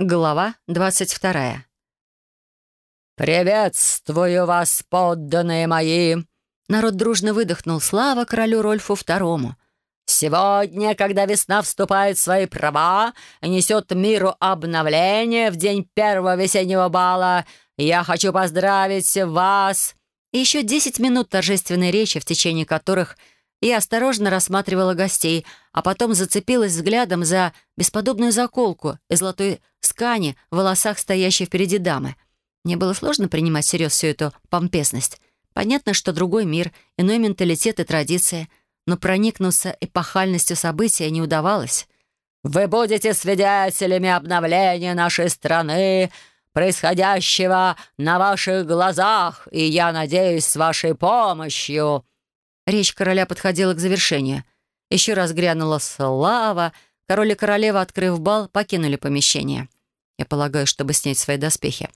Глава двадцать вторая. «Приветствую вас, подданные мои!» Народ дружно выдохнул «Слава королю Рольфу Второму!» «Сегодня, когда весна вступает в свои права и несет миру обновление в день первого весеннего бала, я хочу поздравить вас!» И еще десять минут торжественной речи, в течение которых я осторожно рассматривала гостей, а потом зацепилась взглядом за бесподобную заколку из золотой скани в волосах стоящей впереди дамы. Мне было сложно принимать всерьез всю эту помпезность. Понятно, что другой мир, иной менталитет и традиция, но проникнуться эпохальностью события не удавалось. «Вы будете свидетелями обновления нашей страны, происходящего на ваших глазах, и, я надеюсь, с вашей помощью...» Речь короля подходила к завершению. Еще раз грянула слава. Король и королева, открыв бал, покинули помещение. Я полагаю, чтобы снять свои доспехи.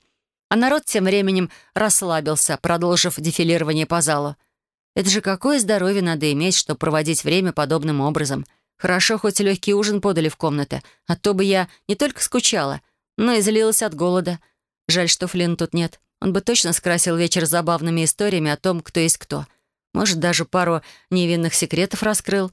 А народ тем временем расслабился, продолжив дефилирование по залу. Это же какое здоровье надо иметь, чтобы проводить время подобным образом. Хорошо, хоть легкий ужин подали в комнаты, а то бы я не только скучала, но и злилась от голода. Жаль, что Флинн тут нет. Он бы точно скрасил вечер забавными историями о том, кто есть кто — может, даже пару невинных секретов раскрыл.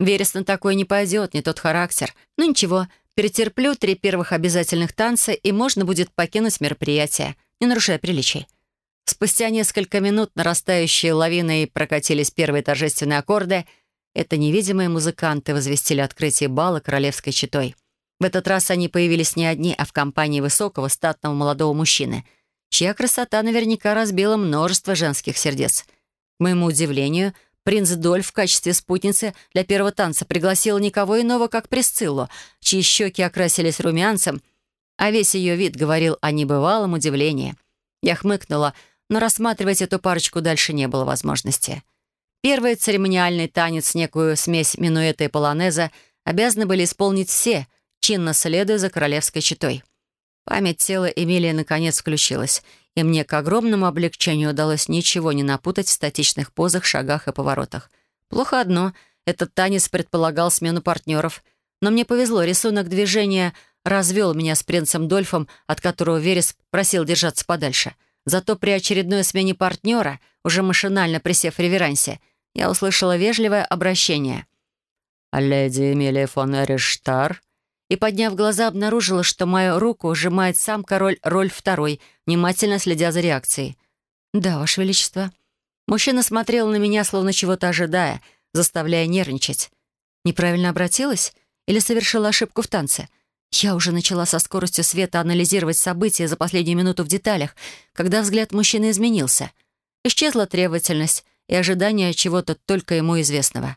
Верес на такое не пойдет, не тот характер. Ну ничего, перетерплю три первых обязательных танца, и можно будет покинуть мероприятие, не нарушая приличий. Спустя несколько минут нарастающие лавиной прокатились первые торжественные аккорды. Это невидимые музыканты возвестили открытие бала королевской четой. В этот раз они появились не одни, а в компании высокого, статного молодого мужчины, чья красота наверняка разбила множество женских сердец. К моему удивлению, принц Дольф в качестве спутницы для первого танца пригласил никого иного, как Присциллу, чьи щеки окрасились румянцем, а весь ее вид говорил о небывалом удивлении. Я хмыкнула, но рассматривать эту парочку дальше не было возможности. Первый церемониальный танец, некую смесь минуэта и полонеза, обязаны были исполнить все, чинно следуя за королевской четой. Память тела Эмилии наконец включилась, и мне к огромному облегчению удалось ничего не напутать в статичных позах, шагах и поворотах. Плохо одно — этот танец предполагал смену партнеров. Но мне повезло, рисунок движения развел меня с принцем Дольфом, от которого Верес просил держаться подальше. Зато при очередной смене партнера, уже машинально присев в реверансе, я услышала вежливое обращение. «Леди Эмилия фон Эриштар?» И, подняв глаза, обнаружила, что мою руку сжимает сам король Рольф II, внимательно следя за реакцией. «Да, Ваше Величество». Мужчина смотрел на меня, словно чего-то ожидая, заставляя нервничать. Неправильно обратилась? Или совершила ошибку в танце? Я уже начала со скоростью света анализировать события за последнюю минуту в деталях, когда взгляд мужчины изменился. Исчезла требовательность и ожидание чего-то только ему известного.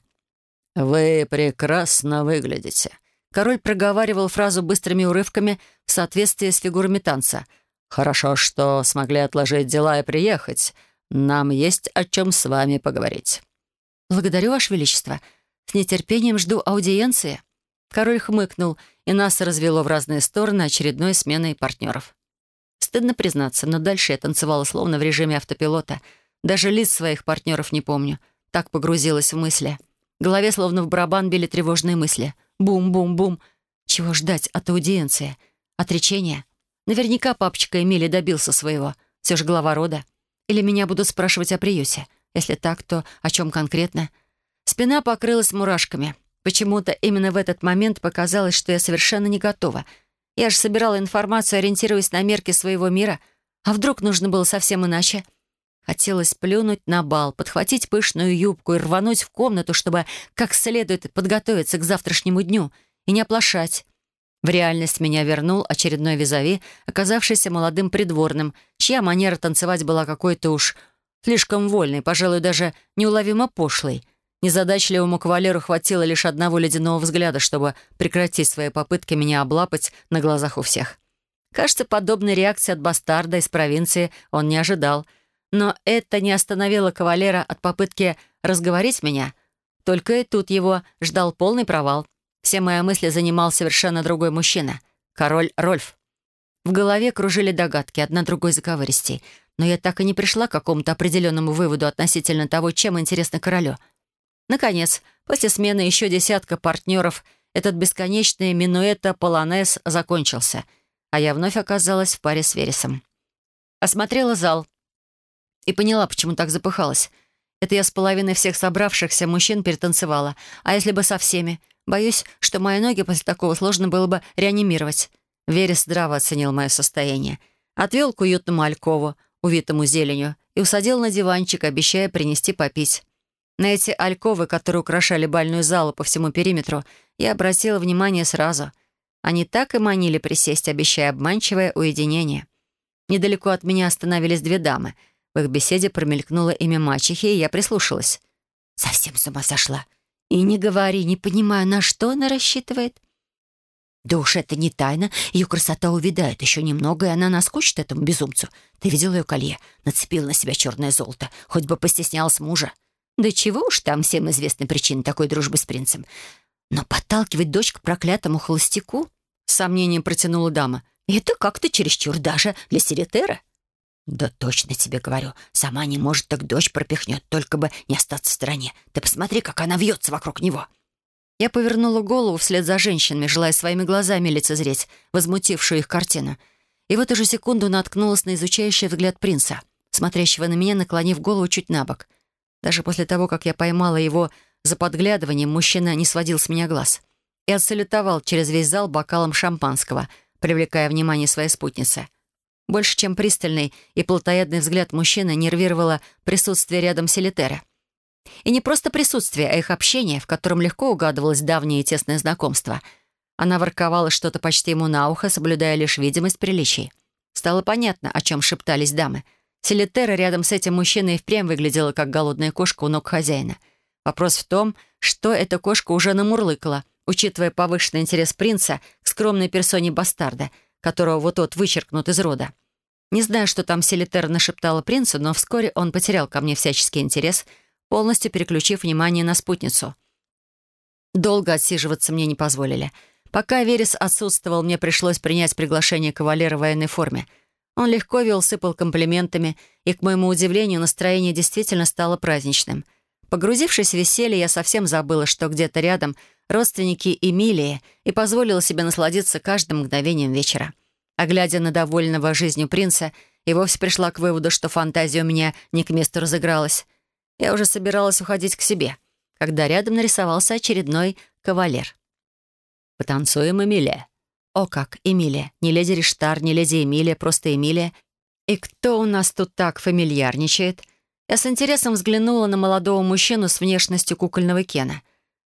«Вы прекрасно выглядите», Король проговаривал фразу быстрыми урывками в соответствии с фигурами танца. «Хорошо, что смогли отложить дела и приехать. Нам есть о чем с вами поговорить». «Благодарю, Ваше Величество. С нетерпением жду аудиенции». Король хмыкнул, и нас развело в разные стороны очередной сменой партнеров. Стыдно признаться, но дальше я танцевала словно в режиме автопилота. Даже лиц своих партнеров не помню. Так погрузилась в мысли. В голове словно в барабан били тревожные мысли — Бум-бум-бум. Чего ждать от аудиенции? Отречения? Наверняка папочка Эмили добился своего. Все же глава рода. Или меня будут спрашивать о приюте? Если так, то о чем конкретно? Спина покрылась мурашками. Почему-то именно в этот момент показалось, что я совершенно не готова. Я же собирала информацию, ориентируясь на мерки своего мира. А вдруг нужно было совсем иначе? Хотелось плюнуть на бал, подхватить пышную юбку и рвануть в комнату, чтобы как следует подготовиться к завтрашнему дню и не оплошать. В реальность меня вернул очередной визави, оказавшийся молодым придворным, чья манера танцевать была какой-то уж слишком вольной, пожалуй, даже неуловимо пошлой. Незадачливому кавалеру хватило лишь одного ледяного взгляда, чтобы прекратить свои попытки меня облапать на глазах у всех. Кажется, подобной реакции от бастарда из провинции он не ожидал — но это не остановило кавалера от попытки разговорить меня. Только и тут его ждал полный провал. Все мои мысли занимал совершенно другой мужчина. Король Рольф. В голове кружили догадки, одна другой заковыристей. Но я так и не пришла к какому-то определенному выводу относительно того, чем интересно королю. Наконец, после смены еще десятка партнеров, этот бесконечный минуэта полонез закончился. а я вновь оказалась в паре с Вересом. Осмотрела зал и поняла, почему так запыхалась. Это я с половиной всех собравшихся мужчин перетанцевала. А если бы со всеми? Боюсь, что мои ноги после такого сложно было бы реанимировать. Верес здраво оценил мое состояние. Отвел к уютному алькову, увитому зеленью, и усадил на диванчик, обещая принести попить. На эти альковы, которые украшали бальную залу по всему периметру, я обратила внимание сразу. Они так и манили присесть, обещая обманчивое уединение. Недалеко от меня остановились две дамы. В их беседе промелькнуло имя мачехи, и я прислушалась. «Совсем с ума сошла. И не говори, не понимаю, на что она рассчитывает?» «Да уж это не тайна. Ее красота увядает еще немного, и она наскучит этому безумцу. Ты видел ее колье? Нацепила на себя черное золото. Хоть бы постеснялась мужа. Да чего уж там всем известны причины такой дружбы с принцем. Но подталкивать дочь к проклятому холостяку? Сомнением протянула дама. Это как-то чересчур даже для Сиритера. «Да точно тебе говорю. Сама не может, так дочь пропихнет, только бы не остаться в стороне. Ты посмотри, как она вьется вокруг него». Я повернула голову вслед за женщинами, желая своими глазами лицезреть возмутившую их картину. И в эту же секунду наткнулась на изучающий взгляд принца, смотрящего на меня, наклонив голову чуть на бок. Даже после того, как я поймала его за подглядыванием, мужчина не сводил с меня глаз и отсалютовал через весь зал бокалом шампанского, привлекая внимание своей спутницы. Больше, чем пристальный и плотоядный взгляд мужчины нервировало присутствие рядом Селитера. И не просто присутствие, а их общение, в котором легко угадывалось давнее и тесное знакомство. Она ворковала что-то почти ему на ухо, соблюдая лишь видимость приличий. Стало понятно, о чем шептались дамы — Селитера рядом с этим мужчиной и впрямь выглядела, как голодная кошка у ног хозяина. Вопрос в том, что эта кошка уже намурлыкала, учитывая повышенный интерес принца к скромной персоне бастарда, которого вот-вот вычеркнут из рода. Не знаю, что там Селитера нашептала принцу, но вскоре он потерял ко мне всяческий интерес, полностью переключив внимание на спутницу. Долго отсиживаться мне не позволили. Пока Верес отсутствовал, мне пришлось принять приглашение кавалера в военной форме — он легко вел, сыпал комплиментами, и, к моему удивлению, настроение действительно стало праздничным. Погрузившись в веселье, я совсем забыла, что где-то рядом родственники Эмилии, и позволила себе насладиться каждым мгновением вечера. А глядя на довольного жизнью принца, и вовсе пришла к выводу, что фантазия у меня не к месту разыгралась. Я уже собиралась уходить к себе, когда рядом нарисовался очередной кавалер. «Потанцуем, Эмилия», о как, Эмилия. Не леди Риштар, не леди Эмилия, просто Эмилия. И кто у нас тут так фамильярничает? Я с интересом взглянула на молодого мужчину с внешностью кукольного Кена.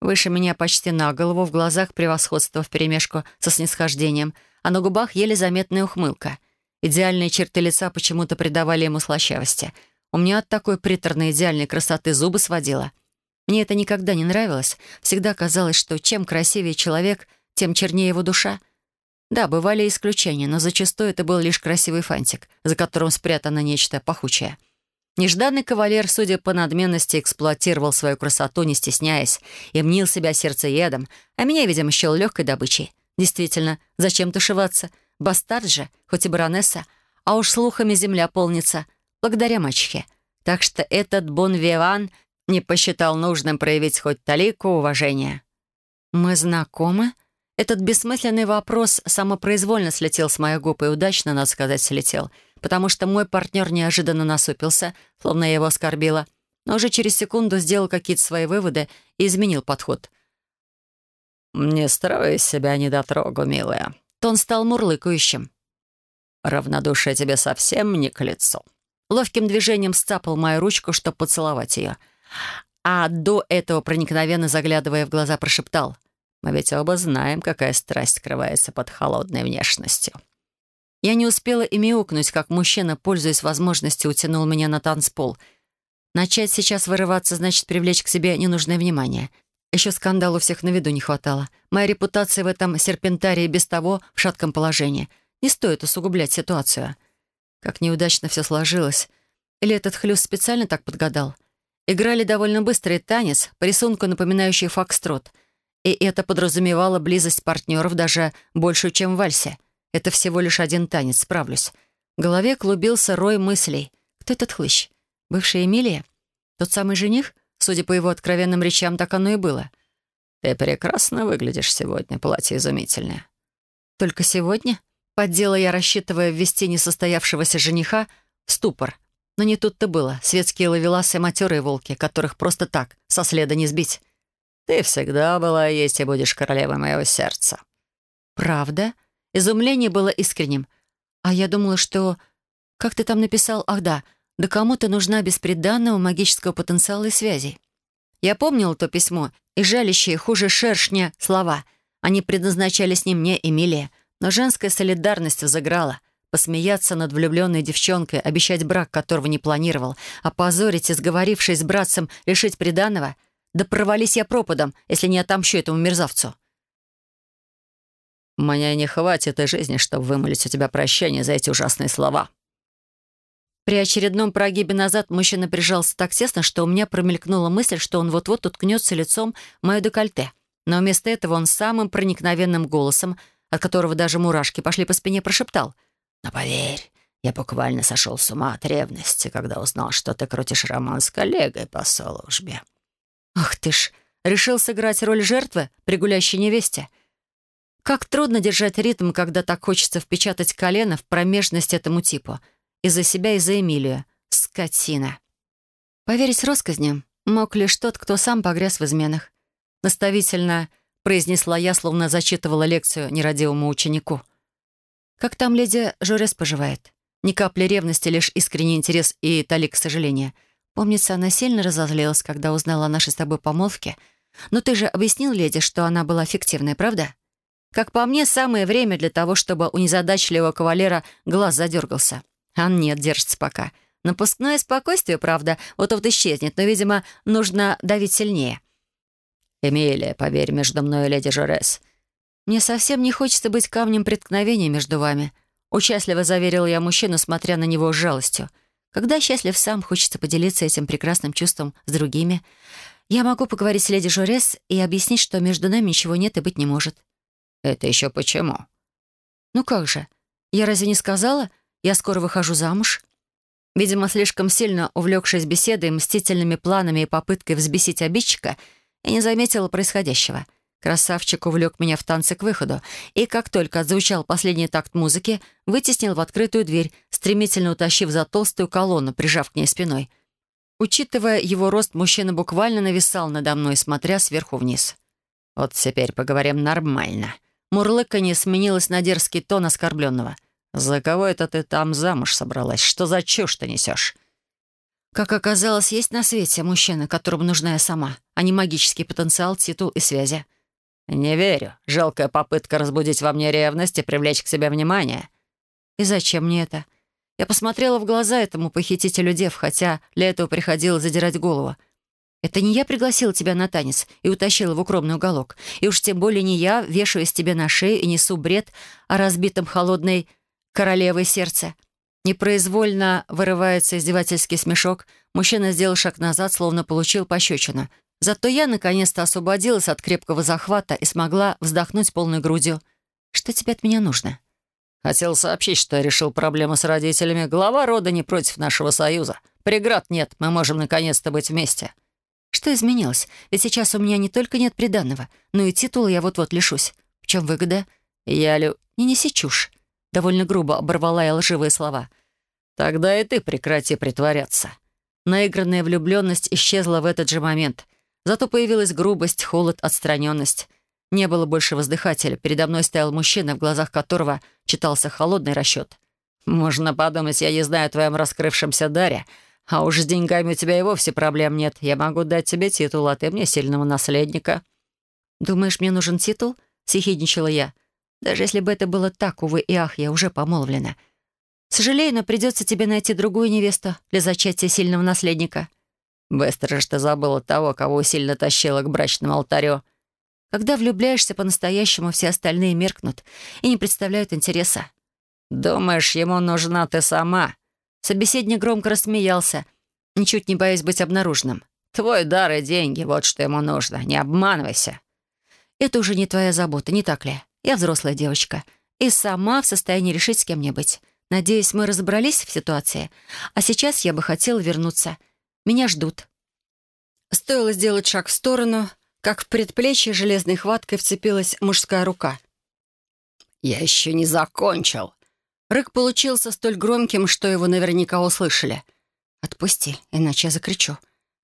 Выше меня почти на голову, в глазах превосходство вперемешку со снисхождением, а на губах еле заметная ухмылка. Идеальные черты лица почему-то придавали ему слащавости. У меня от такой приторной идеальной красоты зубы сводило. Мне это никогда не нравилось. Всегда казалось, что чем красивее человек, тем чернее его душа — да, бывали исключения, но зачастую это был лишь красивый фантик, за которым спрятано нечто пахучее. Нежданный кавалер, судя по надменности, эксплуатировал свою красоту, не стесняясь, и мнил себя сердцеедом, а меня, видимо, счел легкой добычей. Действительно, зачем тушеваться? Бастард же, хоть и баронесса, а уж слухами земля полнится, благодаря мачехе. Так что этот бон-виван не посчитал нужным проявить хоть талику уважения. «Мы знакомы?» Этот бессмысленный вопрос самопроизвольно слетел с моих губ и удачно, надо сказать, слетел, потому что мой партнер неожиданно насупился, словно я его оскорбила, но уже через секунду сделал какие-то свои выводы и изменил подход. «Не строй себя недотрогу, милая». Тон стал мурлыкающим. «Равнодушие тебе совсем не к лицу». Ловким движением сцапал мою ручку, чтобы поцеловать ее. А до этого, проникновенно заглядывая в глаза, прошептал. Мы ведь оба знаем, какая страсть скрывается под холодной внешностью. Я не успела и мяукнуть, как мужчина, пользуясь возможностью, утянул меня на танцпол. Начать сейчас вырываться значит привлечь к себе ненужное внимание. Еще скандалу всех на виду не хватало. Моя репутация в этом серпентарии без того в шатком положении. Не стоит усугублять ситуацию. Как неудачно все сложилось. Или этот хлюст специально так подгадал? Играли довольно быстрый танец, по рисунку напоминающий фокстрот — и это подразумевало близость партнеров даже большую, чем в вальсе. Это всего лишь один танец, справлюсь. В голове клубился рой мыслей. Кто этот хлыщ? Бывшая Эмилия? Тот самый жених? Судя по его откровенным речам, так оно и было. «Ты прекрасно выглядишь сегодня, платье изумительное». «Только сегодня?» Поддела я, рассчитывая ввести несостоявшегося жениха в ступор. Но не тут-то было. Светские ловеласы — матерые волки, которых просто так, со следа не сбить. «Ты всегда была есть и будешь королевой моего сердца». «Правда?» Изумление было искренним. А я думала, что... Как ты там написал? Ах да, да кому-то нужна беспреданного магического потенциала и связей. Я помнила то письмо и жалящие хуже шершня слова. Они предназначались не мне, Эмилия, но женская солидарность взыграла. Посмеяться над влюбленной девчонкой, обещать брак, которого не планировал, опозорить и, сговорившись с братцем, лишить приданого. Да провались я пропадом, если не отомщу этому мерзавцу. «Мне не хватит и жизни, чтобы вымолить у тебя прощение за эти ужасные слова», при очередном прогибе назад мужчина прижался так тесно, что у меня промелькнула мысль, что он вот-вот уткнется лицом в мое декольте. Но вместо этого он самым проникновенным голосом, от которого даже мурашки пошли по спине, прошептал. «Но поверь, я буквально сошел с ума от ревности, когда узнал, что ты крутишь роман с коллегой по службе». «Ах ты ж! Решил сыграть роль жертвы при гулящей невесте?» Как трудно держать ритм, когда так хочется впечатать колено в промежность этому типу — из-за себя и за Эмилию. Скотина. Поверить россказням мог лишь тот, кто сам погряз в изменах. Наставительно произнесла я, словно зачитывала лекцию нерадивому ученику. «Как там леди Жорес поживает?» Ни капли ревности, лишь искренний интерес и талик сожаления. Помнится, она сильно разозлилась, когда узнала о нашей с тобой помолвке. Но ты же объяснил леди, что она была фиктивной, правда? Как по мне, самое время для того, чтобы у незадачливого кавалера глаз задергался. А нет, держится пока. Напускное спокойствие, правда, вот-вот исчезнет, но, видимо, нужно давить сильнее. «Эмилия, поверь, между мной и леди Жорес». «Мне совсем не хочется быть камнем преткновения между вами», участливо заверил я мужчину, смотря на него с жалостью. «Когда счастлив сам, хочется поделиться этим прекрасным чувством с другими. Я могу поговорить с леди Жорес и объяснить, что между нами ничего нет и быть не может». «Это еще почему?» «Ну как же? Я разве не сказала?» Я скоро выхожу замуж». Видимо, слишком сильно увлекшись беседой, мстительными планами и попыткой взбесить обидчика, я не заметила происходящего. Красавчик увлек меня в танце к выходу, и как только отзвучал последний такт музыки, вытеснил в открытую дверь, стремительно утащив за толстую колонну, прижав к ней спиной. Учитывая его рост, мужчина буквально нависал надо мной, смотря сверху вниз. «Вот теперь поговорим нормально». Мурлыканье сменилось на дерзкий тон оскорбленного. «За кого это ты там замуж собралась? Что за чушь ты несешь?» Как оказалось, есть на свете мужчина, которому нужна я сама, а не магический потенциал, титул и связи. «Не верю. Жалкая попытка разбудить во мне ревность и привлечь к себе внимание». «И зачем мне это?» Я посмотрела в глаза этому похитителю дев, хотя для этого приходилось задирать голову. «Это не я пригласила тебя на танец и утащила в укромный уголок. И уж тем более не я вешаюсь тебе на шею и несу бред о разбитом холодной королевы сердца. Непроизвольно вырывается издевательский смешок. Мужчина сделал шаг назад, словно получил пощечину. Зато я наконец-то освободилась от крепкого захвата и смогла вздохнуть полной грудью. «Что тебе от меня нужно?» «Хотел сообщить, что я решил проблему с родителями. Глава рода не против нашего союза. Преград нет, мы можем наконец-то быть вместе». «Что изменилось? Ведь сейчас у меня не только нет приданного, но и титула я вот-вот лишусь. В чем выгода?» «Я лю...» «Не неси чушь. Довольно грубо оборвала я лживые слова. «Тогда и ты прекрати притворяться». Наигранная влюбленность исчезла в этот же момент. Зато появилась грубость, холод, отстраненность. Не было больше воздыхателя. Передо мной стоял мужчина, в глазах которого читался холодный расчет. «Можно подумать, я не знаю о твоем раскрывшемся даре, а уж с деньгами у тебя и вовсе проблем нет. Я могу дать тебе титул, а ты мне сильного наследника». «Думаешь, мне нужен титул?» — съехидничала я. Даже если бы это было так, увы и ах, я уже помолвлена. Сожалею, но придется тебе найти другую невесту для зачатия сильного наследника». «Быстро же ты забыла того, кого сильно тащила к брачному алтарю». «Когда влюбляешься по-настоящему, все остальные меркнут и не представляют интереса». «Думаешь, ему нужна ты сама?» Собеседник громко рассмеялся, ничуть не боясь быть обнаруженным. «Твой дар и деньги — вот что ему нужно. Не обманывайся». «Это уже не твоя забота, не так ли?» Я взрослая девочка и сама в состоянии решить, с кем мне быть. Надеюсь, мы разобрались в ситуации. А сейчас я бы хотела вернуться. Меня ждут». Стоило сделать шаг в сторону, как в предплечье железной хваткой вцепилась мужская рука. «Я еще не закончил». Рык получился столь громким, что его наверняка услышали. «Отпусти, иначе я закричу».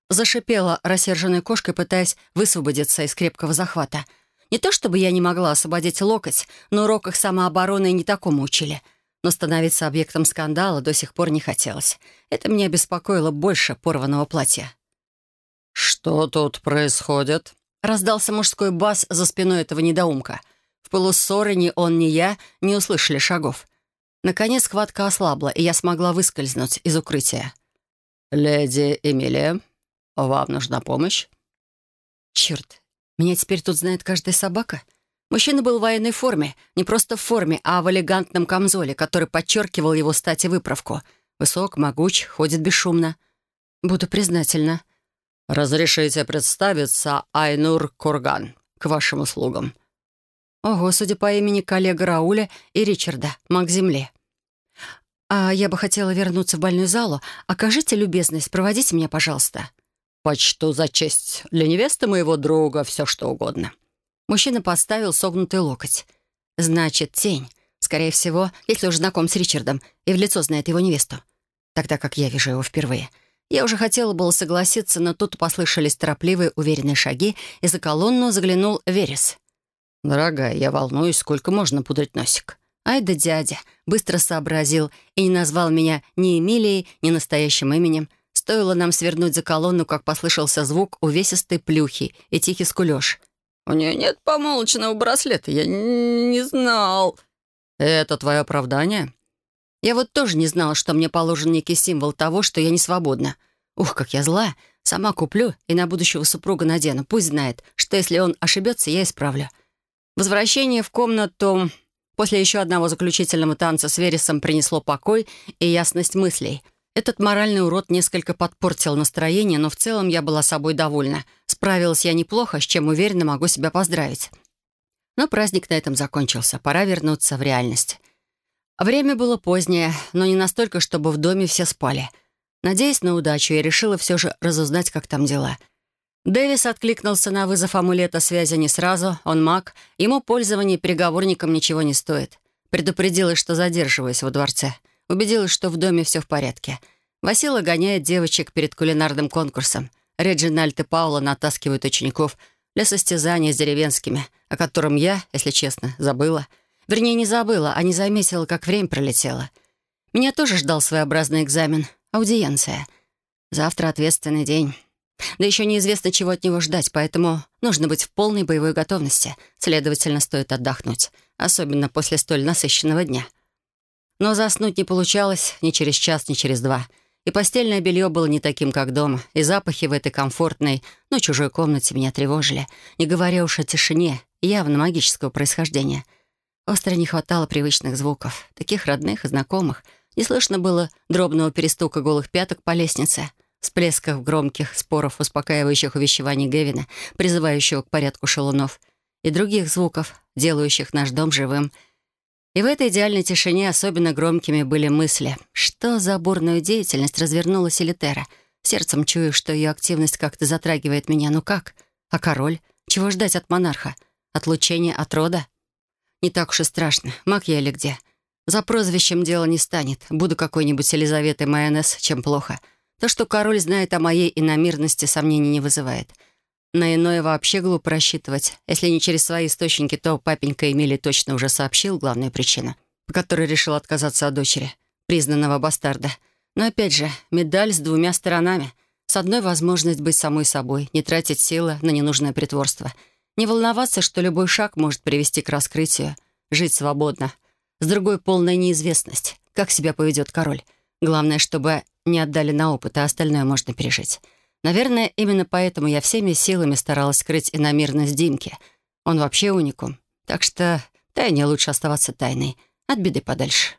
Зашипела рассерженной кошкой, пытаясь высвободиться из крепкого захвата. Не то чтобы я не могла освободить локоть, но уроках самообороны не такому учили. Но становиться объектом скандала до сих пор не хотелось. Это меня беспокоило больше порванного платья. «Что тут происходит?» Раздался мужской бас за спиной этого недоумка. В полуссоры ни он, ни я не услышали шагов. Наконец схватка ослабла, и я смогла выскользнуть из укрытия. «Леди Эмилия, вам нужна помощь?» «Черт, меня теперь тут знает каждая собака?» Мужчина был в военной форме, не просто в форме, а в элегантном камзоле, который подчеркивал его стать и выправку. Высок, могуч, ходит бесшумно. «Буду признательна», «Разрешите представиться, Айнур Курган, к вашим услугам». Ого, судя по имени коллега Рауля и Ричарда, маг Земли. «А я бы хотела вернуться в больную залу. Окажите любезность, проводите меня, пожалуйста». «Почту за честь. Для невесты моего друга все что угодно». Мужчина поставил согнутый локоть. «Значит, тень. Скорее всего, если уж знаком с Ричардом и в лицо знает его невесту. Тогда как я вижу его впервые. Я уже хотела было согласиться, но тут послышались торопливые, уверенные шаги, и за колонну заглянул Верес. «Дорогая, я волнуюсь, сколько можно пудрить носик». Ай да дядя, быстро сообразил и не назвал меня ни Эмилией, ни настоящим именем. Стоило нам свернуть за колонну, как послышался звук увесистой плюхи и тихий скулёж. «У нее нет помолочного браслета, я не знал». «Это твое оправдание?» Я вот тоже не знала, что мне положен некий символ того, что я не свободна. Ух, как я зла. Сама куплю и на будущего супруга надену. Пусть знает, что если он ошибется, я исправлю. Возвращение в комнату после еще одного заключительного танца с Вересом принесло покой и ясность мыслей. Этот моральный урод несколько подпортил настроение, но в целом я была собой довольна. Справилась я неплохо, с чем уверенно могу себя поздравить. Но праздник на этом закончился. Пора вернуться в реальность. Время было позднее, но не настолько, чтобы в доме все спали. Надеясь на удачу, я решила все же разузнать, как там дела. Дэвис откликнулся на вызов амулета связи не сразу, он маг, ему пользование переговорником ничего не стоит. Предупредила, что задерживаюсь во дворце. Убедилась, что в доме все в порядке. Васила гоняет девочек перед кулинарным конкурсом. Реджинальд и Паула натаскивают учеников для состязания с деревенскими, о котором я, если честно, забыла — Вернее, не забыла, а не заметила, как время пролетело. Меня тоже ждал своеобразный экзамен. Аудиенция. Завтра ответственный день. Да еще неизвестно, чего от него ждать, поэтому нужно быть в полной боевой готовности. Следовательно, стоит отдохнуть. Особенно после столь насыщенного дня. Но заснуть не получалось ни через час, ни через два. И постельное белье было не таким, как дома, и запахи в этой комфортной, но чужой комнате меня тревожили, не говоря уж о тишине, явно магического происхождения — Остро не хватало привычных звуков, таких родных и знакомых. Не слышно было дробного перестука голых пяток по лестнице, всплесков громких споров, успокаивающих увещеваний Гевина, призывающего к порядку шалунов, и других звуков, делающих наш дом живым. И в этой идеальной тишине особенно громкими были мысли. Что за бурную деятельность развернула Селитера? Сердцем чую, что ее активность как-то затрагивает меня. Ну как? А король? Чего ждать от монарха? Отлучения от рода? Не так уж и страшно, маг я или где. За прозвищем дело не станет. Буду какой-нибудь Елизаветой Майонез, чем плохо. То, что король знает о моей иномирности, сомнений не вызывает. На иное вообще глупо рассчитывать. Если не через свои источники, то папенька Эмили точно уже сообщил главную причину, по которой решил отказаться от дочери, признанного бастарда. Но опять же, медаль с двумя сторонами. С одной — возможность быть самой собой, не тратить силы на ненужное притворство — не волноваться, что любой шаг может привести к раскрытию. Жить свободно. С другой — полная неизвестность. Как себя поведет король. Главное, чтобы не отдали на опыт, а остальное можно пережить. Наверное, именно поэтому я всеми силами старалась скрыть иномирность Димки. Он вообще уникум. Так что тайне лучше оставаться тайной. От беды подальше.